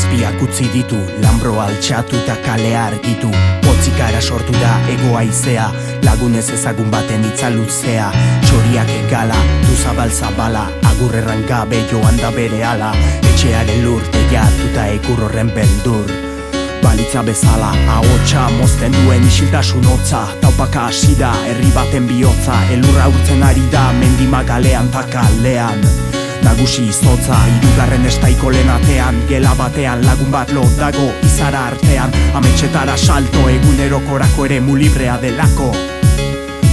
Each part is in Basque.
Zazpiak utzi ditu, lambro altxatu eta kale argitu. Potzikara sortu da ego aizea Lagunez ezagun baten itzaluzea Txoriak egala, du zabal zabala Agurrerran gabe joan da bere ala. Etxearen lur, teiatuta ekur horren beldur. Balitza bezala, ahotsa mozten duen isiltasun hotza. Taupaka hasi da, herri baten bihotza Elurra urtzen ari da, mendimagalean ta kalean Nagusi izotza, irugarren estaiko lenatean Gela batean lagun bat lo dago izara artean. Ametxetara salto egunerokorako ere mulibrea delako.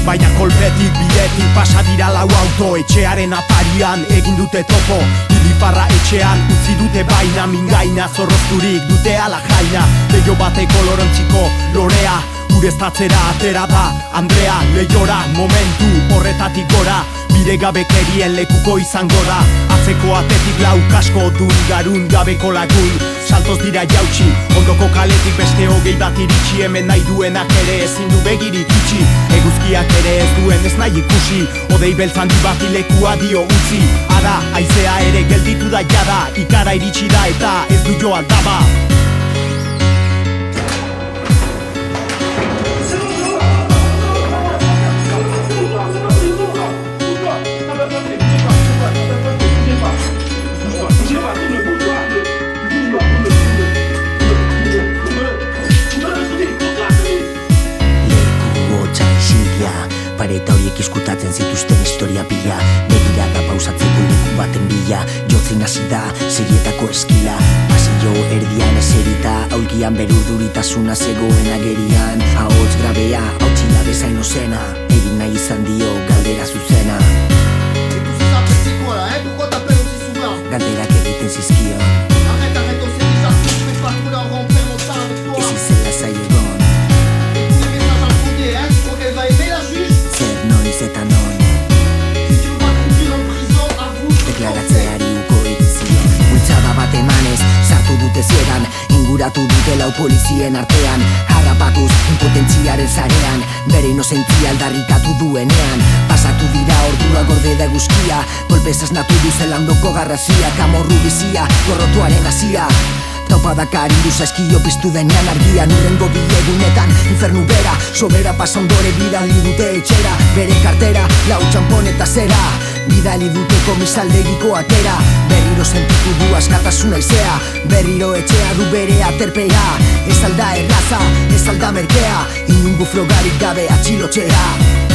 Baina kolpetik bidetik pasa dira lau auto Etxearen atarian. Egin dute topo Ilifarra etxean utzi dute baina Mingaina zorrozturik dute ala jaina. Leio bateko lorontziko lorea Ureztatzera atera da. Andrea lehiora momentu horretatik gora Bide gabekerien lekuko izango da. Atzeko atetik lau kasko dun garun gabeko lagun. Saltoz dira jautsi, ondoko kaletik beste hogei bat iritsi. Hemen nahi duenak ere ezin du begirik itxi. Eguzkiak ere ez duen ez nahi ikusi. Odei beltzan di bat ilekua dio utzi. Ara, aizea ere gelditu da jada. Ikara iritsi da eta ez du joan daba Pareta horiek iskutatzen zituzten historia pila Begira da pausatzeko leku baten bila. Jotzin hasi da, serietako eskila. Pasillo erdian eserita Aulgian berurduritasuna zegoen agerian. Ahots grabea, hau txila bezain ozena Egin nahi izan dio galdera zuzena Inguratu dute lau polizien artean. Harrapatuz, impotentziaren zarean Bere inozentzia aldarrikatu duenean. Pasatu dira ordua gorde da eguzkia. Golpez esnatu du zelandoko garrazia. Kamorru bizia, gorrotuaren hasia. Taupa dakar indu zaizkio piztu denean argian Urrengo bi egunetan infernu bera. Sobera pasa ondore bidali dute etxera. Bere kartera, lau txampon eta zera. Bidali dute komisaldegiko atera sentitu du askatasuna izea Berriro etxea du bere aterpea Ez alda erraza, ez alda merkea. Inungo frogarik gabe atxilotzea